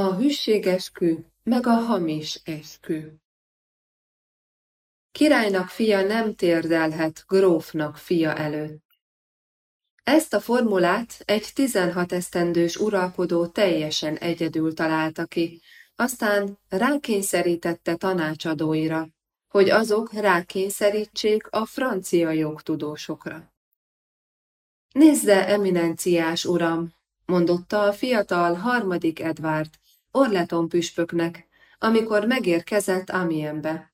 A hűségeskü meg a hamis eskü. Királynak fia nem térdelhet grófnak fia előtt. Ezt a formulát egy 16 esztendős uralkodó teljesen egyedül találta ki, aztán rákényszerítette tanácsadóira, hogy azok rákényszerítsék a francia jogtudósokra. Nézze, eminenciás uram, mondotta a fiatal harmadik Edward, Orleton püspöknek, amikor megérkezett Amienbe.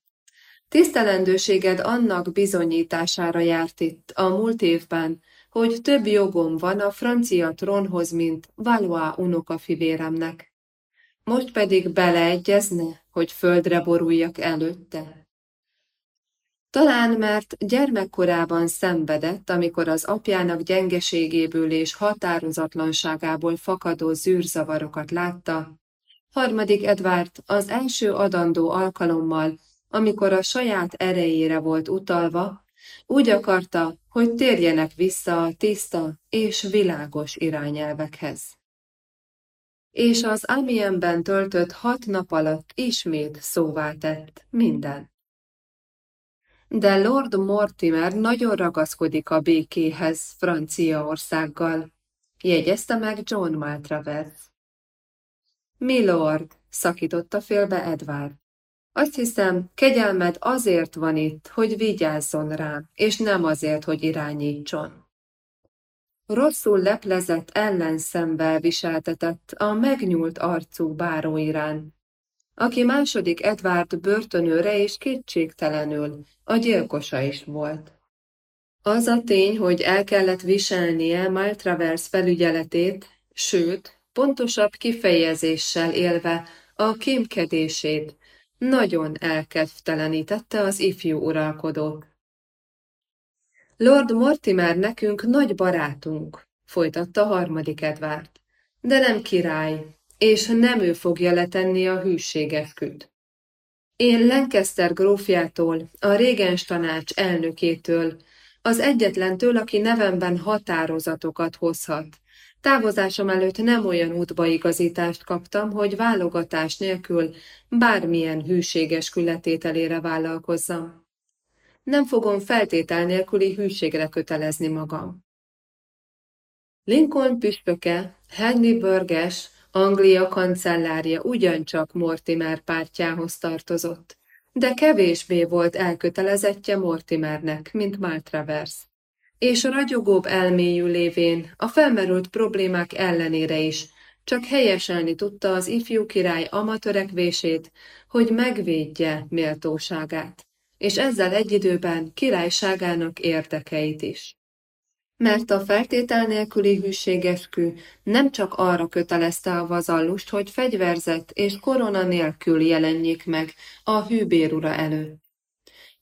Tisztelendőséged annak bizonyítására járt itt a múlt évben, hogy több jogom van a francia trónhoz, mint Valois unokafivéremnek. Most pedig beleegyezne, hogy földre boruljak előtte. Talán mert gyermekkorában szenvedett, amikor az apjának gyengeségéből és határozatlanságából fakadó zűrzavarokat látta, harmadik Edward az első adandó alkalommal, amikor a saját erejére volt utalva, úgy akarta, hogy térjenek vissza a tiszta és világos irányelvekhez. És az Amienben töltött hat nap alatt ismét szóvá tett minden. De Lord Mortimer nagyon ragaszkodik a békéhez Franciaországgal, jegyezte meg John Maltravers. Milord, szakította félbe Edward. Azt hiszem, kegyelmed azért van itt, hogy vigyázzon rám, és nem azért, hogy irányítson. Rosszul leplezett ellenszemvel viseltetett a megnyúlt arcú báró irán, aki második Edward börtönőre és kétségtelenül a gyilkosa is volt. Az a tény, hogy el kellett viselnie Maltravers felügyeletét, sőt, pontosabb kifejezéssel élve a kémkedését, nagyon elkedvtelenítette az ifjú uralkodót. Lord Mortimer nekünk nagy barátunk, folytatta harmadik Edward, de nem király, és nem ő fogja letenni a hűségesküt. Én Lancaster grófjától, a régens tanács elnökétől, az egyetlentől, aki nevemben határozatokat hozhat. Távozásom előtt nem olyan útbaigazítást kaptam, hogy válogatás nélkül bármilyen hűséges külletételére vállalkozzam. Nem fogom feltétel nélküli hűségre kötelezni magam. Lincoln püspöke, Henry Burgess, Anglia kancellárja ugyancsak Mortimer pártjához tartozott, de kevésbé volt elkötelezettje Mortimernek, mint Maltravers. És a ragyogóbb elmélyű lévén a felmerült problémák ellenére is csak helyeselni tudta az ifjú király amatörekvését, hogy megvédje méltóságát, és ezzel egy időben királyságának érdekeit is mert a feltétel nélküli hűségeskü nem csak arra kötelezte a vazallust, hogy fegyverzett és korona nélkül jelenjék meg a hűbérura előtt.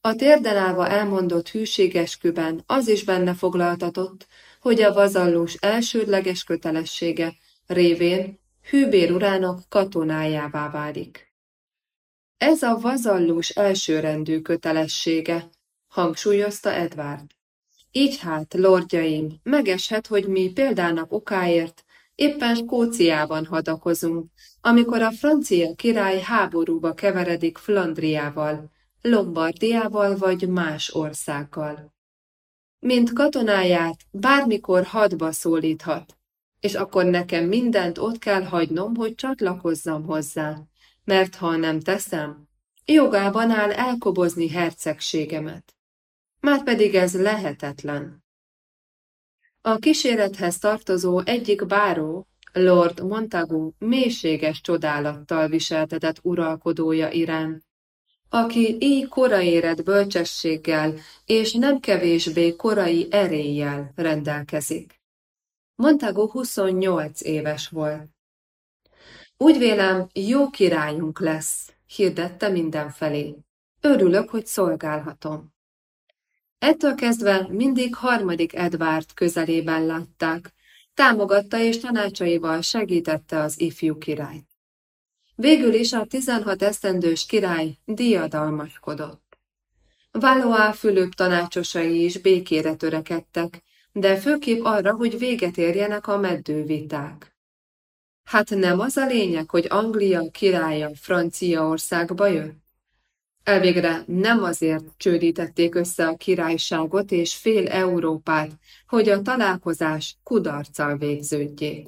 A térden állva elmondott hűségesküben az is benne foglaltatott, hogy a vazallus elsődleges kötelessége révén hűbérurának katonájává válik. Ez a vazallus elsőrendű kötelessége, hangsúlyozta Edward. Így hát, lordjaim, megeshet, hogy mi példának okáért éppen Skóciában hadakozunk, amikor a francia király háborúba keveredik Flandriával, Lombardiával vagy más országgal. Mint katonáját bármikor hadba szólíthat, és akkor nekem mindent ott kell hagynom, hogy csatlakozzam hozzá, mert ha nem teszem, jogában áll elkobozni hercegségemet. Márpedig ez lehetetlen. A kísérethez tartozó egyik báró, Lord Montagu mélységes csodálattal viseltetett uralkodója irán, aki így koraérett bölcsességgel és nem kevésbé korai eréllyel rendelkezik. Montagu 28 éves volt. Úgy vélem, jó királyunk lesz, hirdette mindenfelé. Örülök, hogy szolgálhatom. Ettől kezdve mindig harmadik Edward közelében látták, támogatta és tanácsaival segítette az ifjú királyt. Végül is a 16 esztendős király diadalmaskodott. Valois Fülöp tanácsosai is békére törekedtek, de főképp arra, hogy véget érjenek a meddőviták. Hát nem az a lényeg, hogy Anglia királya Franciaországba jött? Elvégre nem azért csődítették össze a királyságot és fél Európát, hogy a találkozás kudarccal végződjék.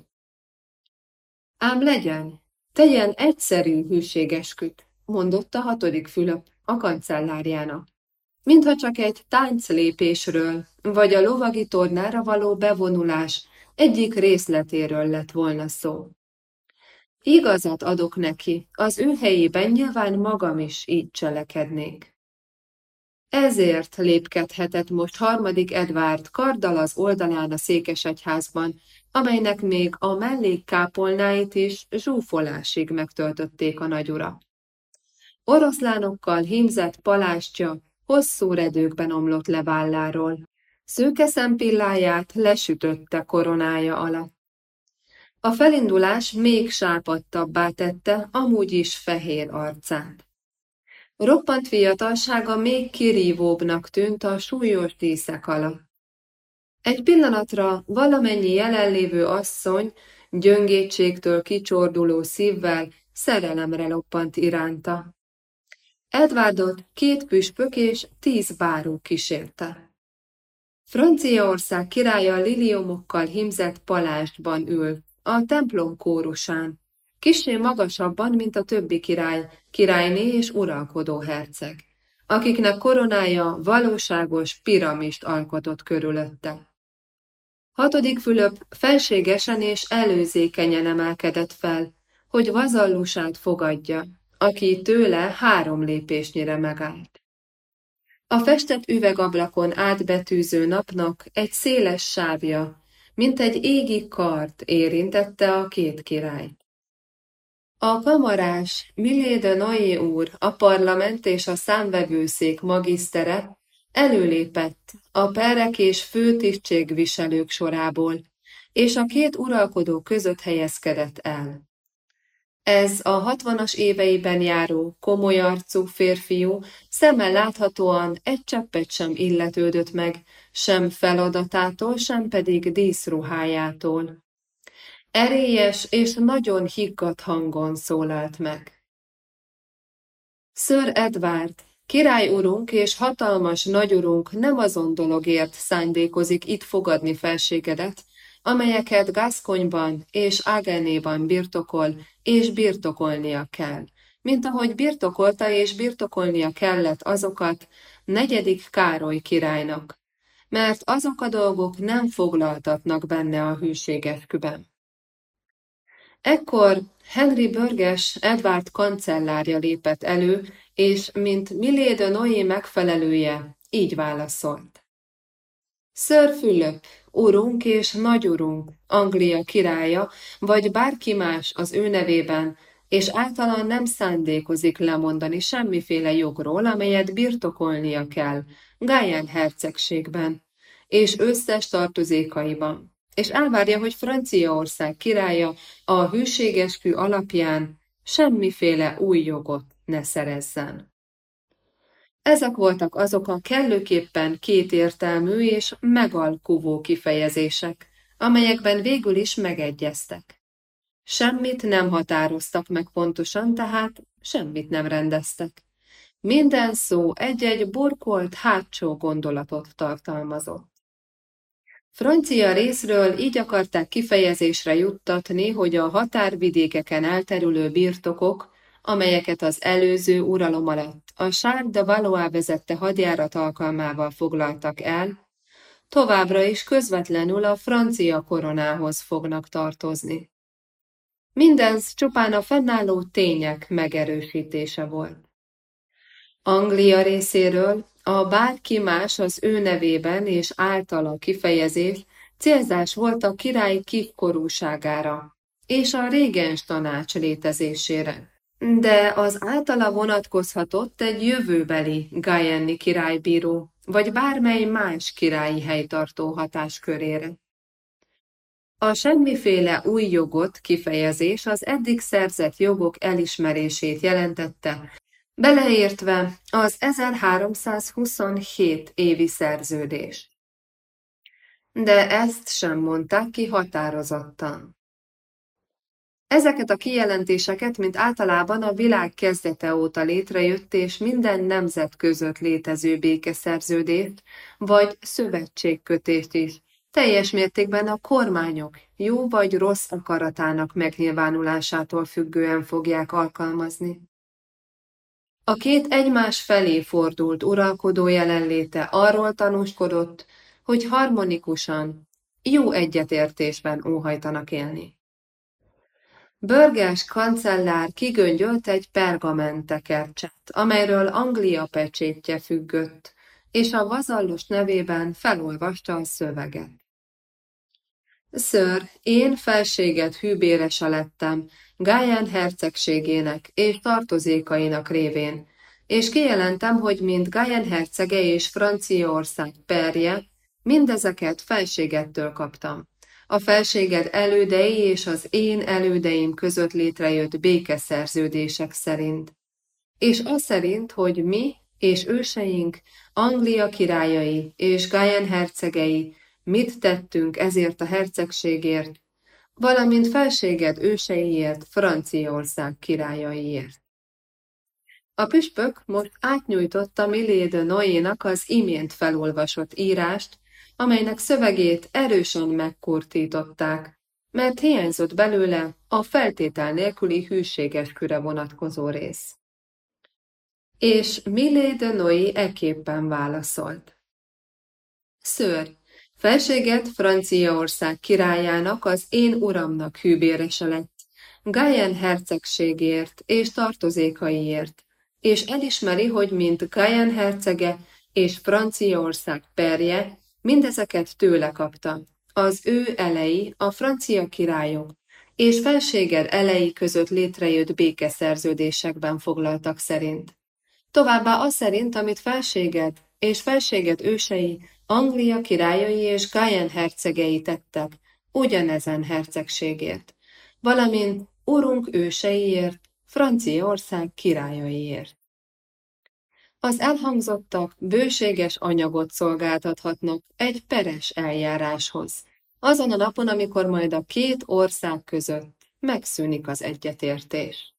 Ám legyen, tegyen egyszerű hűségesküt, mondotta hatodik Fülöp a kancellárjának. Mintha csak egy tánclépésről, vagy a lovagi tornára való bevonulás egyik részletéről lett volna szó. Igazat adok neki, az ő helyében nyilván magam is így cselekednék. Ezért lépkedhetett most harmadik Edvárd karddal az oldalán a székesegyházban, amelynek még a mellékkápolnáit is zsúfolásig megtöltötték a nagyura. Oroszlánokkal hímzett palástja hosszú redőkben omlott le válláról, szőke szempilláját lesütötte koronája alatt. A felindulás még sápadtabbá tette amúgy is fehér arcát. Roppant fiatalsága még kirívóbbnak tűnt a súlyos díszek alatt. Egy pillanatra valamennyi jelenlévő asszony gyöngétségtől kicsorduló szívvel szerelemre loppant iránta. Edwardot két püspök és tíz báró kísérte. Franciaország királya liliomokkal himzett palástban ül, a templom kórusán, kisé magasabban, mint a többi király, királyné és uralkodó herceg, akiknek koronája valóságos piramist alkotott körülötte. Hatodik Fülöp felségesen és előzékenyen emelkedett fel, hogy vazallusát fogadja, aki tőle három lépésnyire megállt. A festett üvegablakon átbetűző napnak egy széles sávja, mint egy égi kart érintette a két királyt. A kamarás Milé de Noé úr, a parlament és a számvevőszék magisztere előlépett a perek és főtisztségviselők sorából, és a két uralkodó között helyezkedett el. Ez a hatvanas éveiben járó, komoly arcú férfiú szemmel láthatóan egy cseppet sem illetődött meg, sem feladatától, sem pedig díszruhájától. Erélyes és nagyon higgadt hangon szólalt meg. Sir Edward, király urunk és hatalmas nagyurunk nem azon dologért szándékozik itt fogadni felségedet, amelyeket Gaszkonyban és Ágenéban birtokol, és birtokolnia kell, mint ahogy birtokolta és birtokolnia kellett azokat negyedik Károly királynak, mert azok a dolgok nem foglaltatnak benne a hűségesküben. Ekkor Henry Börges Edward kancellárja lépett elő, és mint Milé Noé megfelelője, így válaszolt. Sir Fülöp, urunk és nagyurunk, Anglia királya, vagy bárki más az ő nevében, és általán nem szándékozik lemondani semmiféle jogról, amelyet birtokolnia kell, Gáján hercegségben, és összes tartozékaiban, és elvárja, hogy Franciaország királya a hűségeskü alapján semmiféle új jogot ne szerezzen. Ezek voltak azok a kellőképpen kétértelmű és megalkuvó kifejezések, amelyekben végül is megegyeztek. Semmit nem határoztak meg pontosan, tehát semmit nem rendeztek. Minden szó egy-egy burkolt hátsó gondolatot tartalmazott. Francia részről így akarták kifejezésre juttatni, hogy a határvidékeken elterülő birtokok amelyeket az előző uralom alatt a Charles de Valois vezette hadjárat alkalmával foglaltak el, továbbra is közvetlenül a francia koronához fognak tartozni. Mindez csupán a fennálló tények megerősítése volt. Anglia részéről a bárki más az ő nevében és általa kifejezés célzás volt a király kikkorúságára és a régens tanács létezésére de az általa vonatkozhatott egy jövőbeli Gajenni királybíró, vagy bármely más királyi helytartó hatáskörére. A semmiféle új jogot kifejezés az eddig szerzett jogok elismerését jelentette, beleértve az 1327 évi szerződés. De ezt sem mondták ki határozottan. Ezeket a kijelentéseket, mint általában a világ kezdete óta létrejött és minden nemzet között létező békeszerződést, vagy szövetségkötést is, teljes mértékben a kormányok jó vagy rossz akaratának megnyilvánulásától függően fogják alkalmazni. A két egymás felé fordult uralkodó jelenléte arról tanúskodott, hogy harmonikusan, jó egyetértésben óhajtanak élni. Börgás kancellár kigöngyölt egy pergamentekercset, amelyről Anglia pecsétje függött, és a vazallus nevében felolvasta a szöveget. Ször, én felséget hűbérese lettem, Gáján hercegségének és tartozékainak révén, és kijelentem, hogy mint Gáján hercege és Franciaország perje, mindezeket felségettől kaptam. A felséged elődei és az én elődeim között létrejött békeszerződések szerint, és az szerint, hogy mi és őseink, Anglia királyai és Gájen hercegei mit tettünk ezért a hercegségért, valamint felséged őseiért, Franciaország királyaiért. A püspök most átnyújtotta Miléde Noénak az imént felolvasott írást, amelynek szövegét erősen megkurtították, mert hiányzott belőle a feltétel nélküli hűséges küre vonatkozó rész. És Milé de Noé eképpen válaszolt. Ször, felséget Franciaország királyának az én uramnak hűbérese lett, Gayen hercegségért és tartozékaiért, és elismeri, hogy mint Gayen hercege és Franciaország perje, Mindezeket tőle kapta. Az ő elei, a francia királyok és felséged elei között létrejött békeszerződésekben foglaltak szerint. Továbbá az szerint, amit felséged és felséged ősei, Anglia királyai és Guyenne hercegei tettek, ugyanezen hercegségért, valamint urunk őseiért, Franciaország királyaiért. Az elhangzottak bőséges anyagot szolgáltathatnak egy peres eljáráshoz, azon a napon, amikor majd a két ország között megszűnik az egyetértés.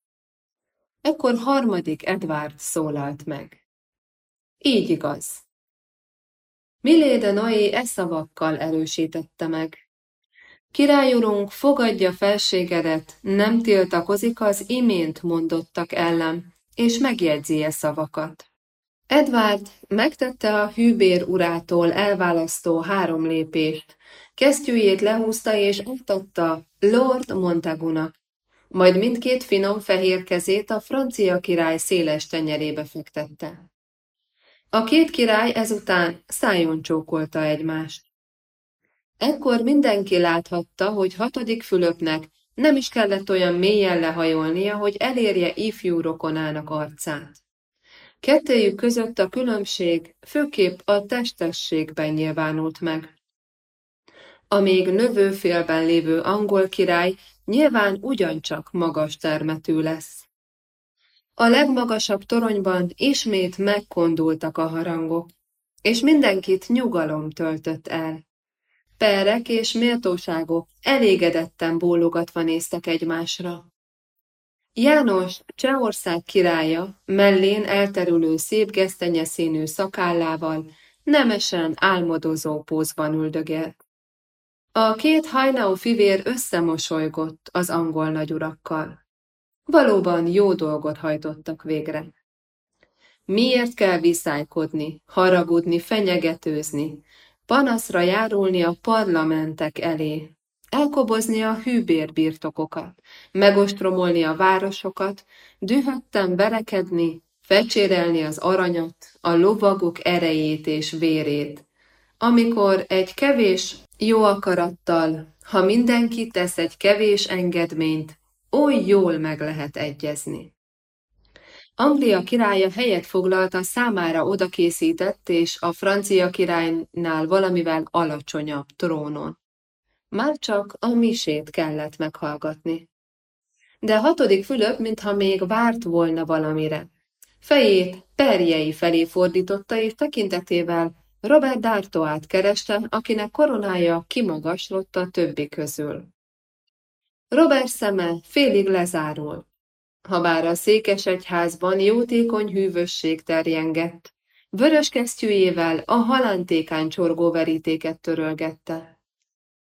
Ekkor harmadik Edward szólalt meg. Így igaz. Miléde Noé e szavakkal erősítette meg. Királyurunk, fogadja felségedet, nem tiltakozik az imént mondottak ellen, és megjegyzi e szavakat. Edward megtette a hűbér urától elválasztó három lépést, kesztyűjét lehúzta és átadta Lord Montagunak, majd mindkét finom fehér kezét a francia király széles tenyerébe fektette. A két király ezután szájon csókolta egymást. Ekkor mindenki láthatta, hogy hatodik Fülöpnek nem is kellett olyan mélyen lehajolnia, hogy elérje ifjú rokonának arcát. Kettőjük között a különbség főképp a testességben nyilvánult meg. A még növőfélben lévő angol király nyilván ugyancsak magas termetű lesz. A legmagasabb toronyban ismét megkondultak a harangok, és mindenkit nyugalom töltött el. Perek és méltóságok elégedetten bólogatva néztek egymásra. János, Csehország királya, mellén elterülő szép gesztenye színű szakállával, nemesen álmodozó pózban üldögélt. A két hajnau fivér összemosolygott az angol nagyurakkal. Valóban jó dolgot hajtottak végre. Miért kell viszálykodni, haragudni, fenyegetőzni, panaszra járulni a parlamentek elé, elkobozni a hűbérbirtokokat, megostromolni a városokat, dühötten verekedni, fecsérelni az aranyat, a lovagok erejét és vérét. Amikor egy kevés jó akarattal, ha mindenki tesz egy kevés engedményt, oly jól meg lehet egyezni. Anglia királya helyet foglalt a számára odakészített és a francia királynál valamivel alacsonyabb trónon. Már csak a misét kellett meghallgatni. De hatodik Fülöp, mintha még várt volna valamire. Fejét perjei felé fordította, és tekintetével Robert D'Artoát kereste, akinek koronája kimagaslott a többi közül. Robert szeme félig lezárul. Habár a székesegyházban jótékony hűvösség terjengett, vörös kesztyűjével a halántékán csorgó verítéket törölgette.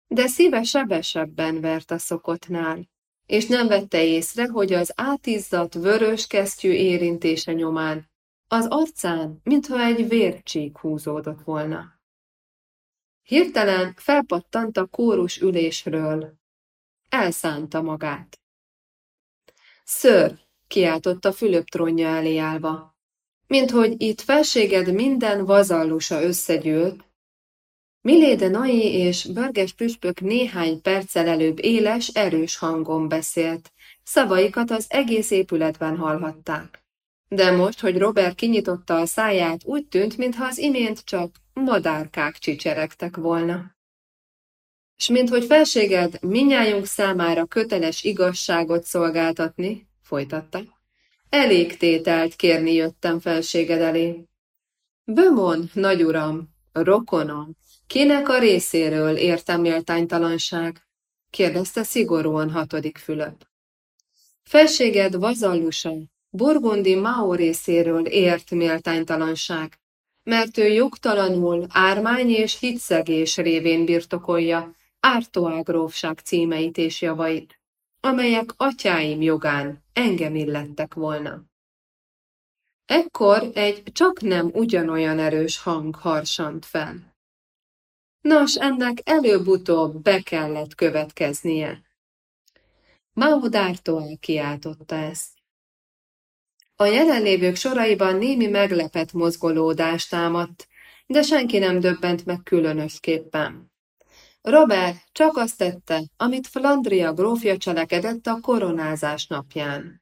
De szíve sebesebben vert a szokottnál, és nem vette észre, hogy az átizzadt vörös kesztyű érintése nyomán az arcán, mintha egy vércsík húzódott volna. Hirtelen felpattant a kórus ülésről. Elszánta magát. Ször, kiáltotta Fülöp trónja elé állva. Minthogy itt felséged minden vazallusa összegyűlt, Miléde Nai és Börges püspök néhány perccel előbb éles, erős hangon beszélt. Szavaikat az egész épületben hallhatták. De most, hogy Robert kinyitotta a száját, úgy tűnt, mintha az imént csak madárkák csicseregtek volna. S minthogy felséged minnyájunk számára köteles igazságot szolgáltatni, folytatta, elég tételt kérni jöttem felséged elé. Bömon, nagyuram, rokonom, kinek a részéről értem méltánytalanság? kérdezte szigorúan hatodik Fülöp. Felséged vazallusa, Burgundi Mao részéről ért méltánytalanság, mert ő jogtalanul ármány és hitszegés révén birtokolja Ártoá grófság címeit és javait, amelyek atyáim jogán engem illettek volna. Ekkor egy csak nem ugyanolyan erős hang harsant fel. Nos, ennek előbb-utóbb be kellett következnie. Maudártól kiáltotta ezt. A jelenlévők soraiban némi meglepett mozgolódást támadt, de senki nem döbbent meg különösképpen. Robert csak azt tette, amit Flandria grófja cselekedett a koronázás napján.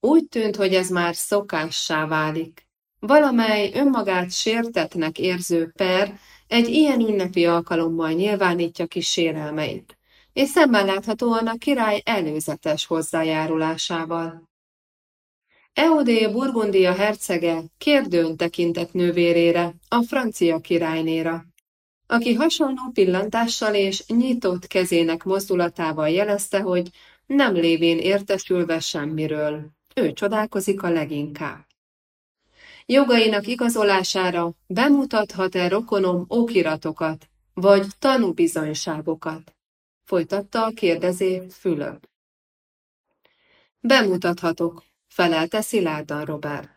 Úgy tűnt, hogy ez már szokássá válik. Valamely önmagát sértetnek érző per egy ilyen ünnepi alkalommal nyilvánítja ki sérelmeit, és szemben láthatóan a király előzetes hozzájárulásával. Eudé Burgundia hercege kérdőn tekintett nővérére, a francia királynéra, aki hasonló pillantással és nyitott kezének mozdulatával jelezte, hogy nem lévén értesülve semmiről. Ő csodálkozik a leginkább. Jogainak igazolására bemutathat-e rokonom okiratokat, vagy tanúbizonyságokat? Folytatta a kérdezé Fülöp. Bemutathatok, felelte szilárdan Robert.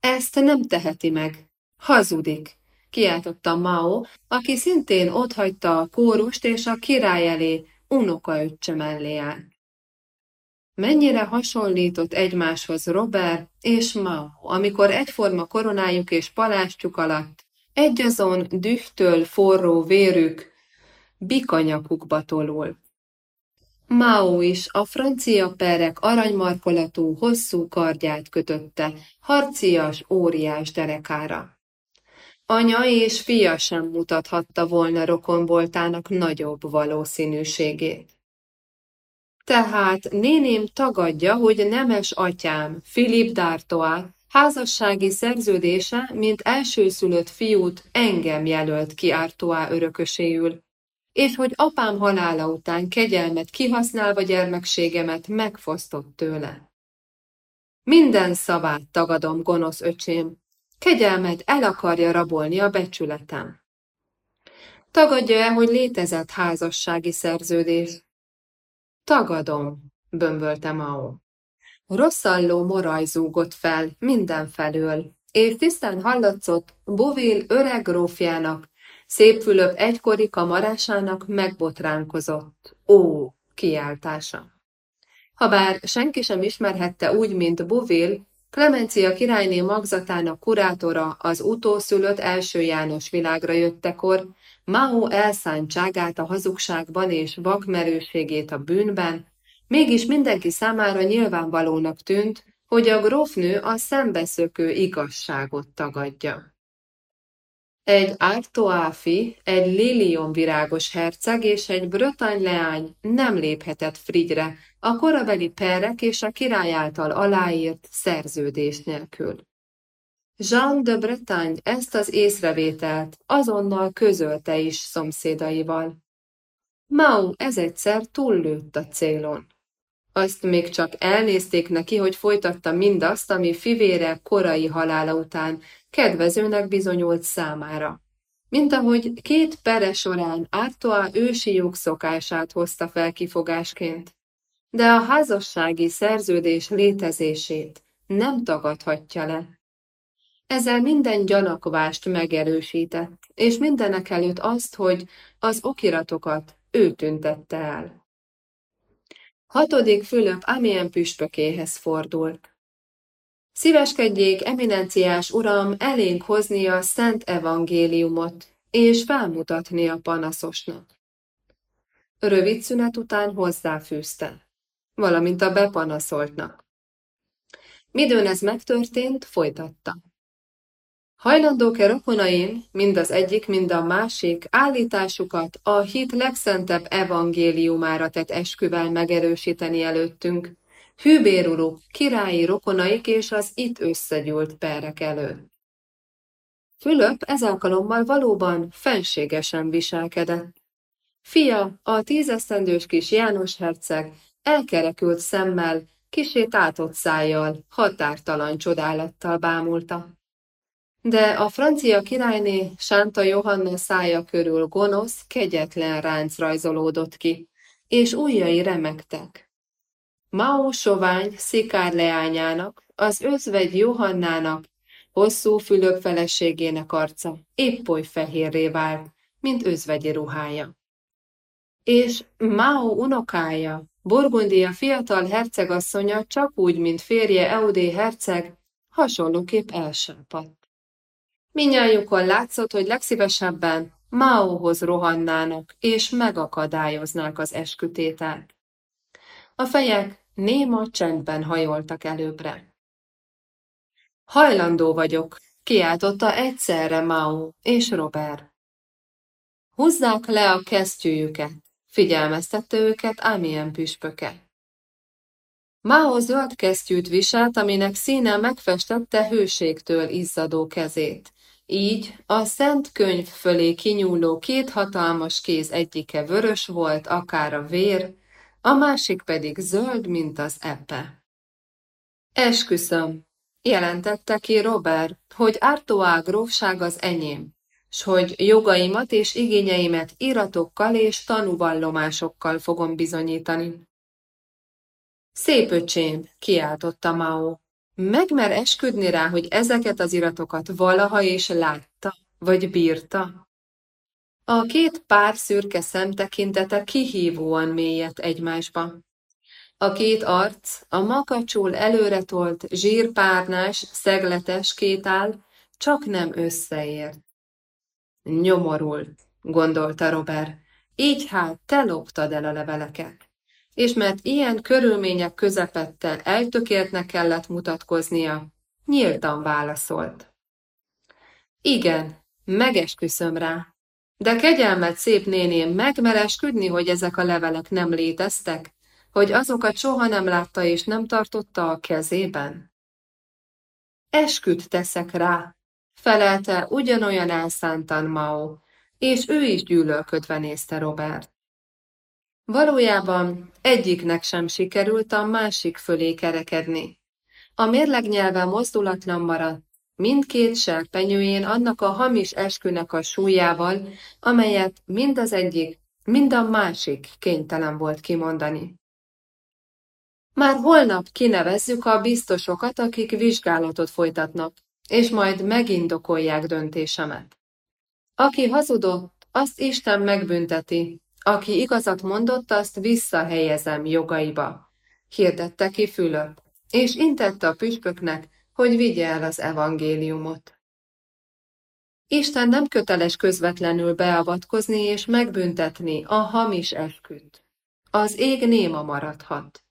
Ezt nem teheti meg. Hazudik, kiáltotta Mao, aki szintén otthagyta a kórust és a király elé unokaöccse mellé állt. Mennyire hasonlított egymáshoz Robert és Mao, amikor egyforma koronájuk és palástjuk alatt egyazon dühtől forró vérük bikanyakukba tolul. Mao is a francia perek aranymarkolatú hosszú kardját kötötte, harcias, óriás derekára. Anya és fia sem mutathatta volna rokonboltának nagyobb valószínűségét. Tehát néném tagadja, hogy nemes atyám, Philip D'Artois, házassági szerződése, mint elsőszülött fiút engem jelölt ki Artois örököséül, és hogy apám halála után kegyelmet kihasználva gyermekségemet megfosztott tőle. Minden szavát tagadom, gonosz öcsém, kegyelmet el akarja rabolni a becsületem. Tagadja-e, hogy létezett házassági szerződés? Tagadom, bömbölte Mao. Rosszalló moraj zúgott fel mindenfelől, és tisztán hallatszott Bovil öreg grófjának Szép Fülöp egykori kamarásának megbotránkozott. Ó, kiáltása. Habár senki sem ismerhette úgy, mint Bovil, Klemencia királyné magzatának kurátora az utószülött első János világra jöttekor, Mao elszántságát a hazugságban és vakmerőségét a bűnben, mégis mindenki számára nyilvánvalónak tűnt, hogy a grófnő a szembeszökő igazságot tagadja. Egy Artoáfi, egy lilionvirágos herceg és egy brötany leány nem léphetett Frigyre a korabeli perek és a király által aláírt szerződés nélkül. Jean de Bretagne ezt az észrevételt azonnal közölte is szomszédaival. Mau ez egyszer túllőtt a célon. Azt még csak elnézték neki, hogy folytatta mindazt, ami fivére korai halála után kedvezőnek bizonyult számára. Mint ahogy két pere során Artois ősi jogszokását hozta fel kifogásként. De a házassági szerződés létezését nem tagadhatja le. Ezzel minden gyanakvást megerősített, és mindenek előtt azt, hogy az okiratokat ő tüntette el. Hatodik Fülöp Amien püspökéhez fordult. Szíveskedjék, eminenciás uram, elénk hozni a Szent Evangéliumot, és felmutatni a panaszosnak. Rövid szünet után hozzáfűzte, valamint a bepanaszoltnak. Midőn ez megtörtént, folytatta. Hajlandók-e rokonaim, mind az egyik, mind a másik, állításukat a hit legszentebb evangéliumára tett esküvel megerősíteni előttünk, hűbéruruk, királyi rokonaik és az itt összegyűlt perek előtt. Fülöp ez alkalommal valóban fenségesen viselkedett. Fia, a tízesztendős kis János herceg, elkerekült szemmel, kisé tátott szájjal, határtalan csodálattal bámulta de a francia királyné Sánta Johanna szája körül gonosz, kegyetlen ránc rajzolódott ki, és ujjai remektek. Mao sovány szikár leányának, az özvegy Johannának, hosszú fülök feleségének arca épp oly fehérré vált, mint özvegyi ruhája. És Mao unokája, Burgundia fiatal hercegasszonya csak úgy, mint férje Eudé herceg, hasonlóképp elsápadt. Minnyájukon látszott, hogy legszívesebben Maóhoz rohannának, és megakadályoznák az eskütételt. A fejek néma csendben hajoltak előbbre. Hajlandó vagyok, kiáltotta egyszerre Mao és Robert. Húzzák le a kesztyűjüket, figyelmeztette őket Amien püspöke. Mao zöld kesztyűt viselt, aminek színe megfestette hőségtől izzadó kezét, így a szent könyv fölé kinyúló két hatalmas kéz egyike vörös volt, akár a vér, a másik pedig zöld, mint az epe. Esküszöm, jelentette ki Robert, hogy Artois grófság az enyém, s hogy jogaimat és igényeimet iratokkal és tanúvallomásokkal fogom bizonyítani. Szép öcsém, kiáltotta Mao, Megmer esküdni rá, hogy ezeket az iratokat valaha is látta, vagy bírta? A két pár szürke szemtekintete kihívóan mélyet egymásba. A két arc, a makacsul előretolt, zsírpárnás, szegletes két áll, csak nem összeért. Nyomorult, gondolta Robert, így hát te loptad el a leveleket és mert ilyen körülmények közepette eltökéltnek kellett mutatkoznia, nyíltan válaszolt. Igen, megesküszöm rá, de kegyelmet szép néném megmeresküdni, hogy ezek a levelek nem léteztek, hogy azokat soha nem látta és nem tartotta a kezében? Esküt teszek rá, felelte ugyanolyan elszántan Mao, és ő is gyűlölködve nézte Robert. Valójában egyiknek sem sikerült a másik fölé kerekedni. A mérleg nyelve mozdulatlan maradt, mindkét serpenyőjén annak a hamis eskünek a súlyával, amelyet mind az egyik, mind a másik kénytelen volt kimondani. Már holnap kinevezzük a biztosokat, akik vizsgálatot folytatnak, és majd megindokolják döntésemet. Aki hazudott, azt Isten megbünteti, aki igazat mondott, azt visszahelyezem jogaiba, hirdette ki Fülöp, és intette a püspöknek, hogy vigye el az evangéliumot. Isten nem köteles közvetlenül beavatkozni és megbüntetni a hamis esküt. Az ég néma maradhat.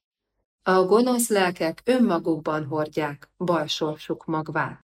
A gonosz lelkek önmagukban hordják balsorsuk magvát.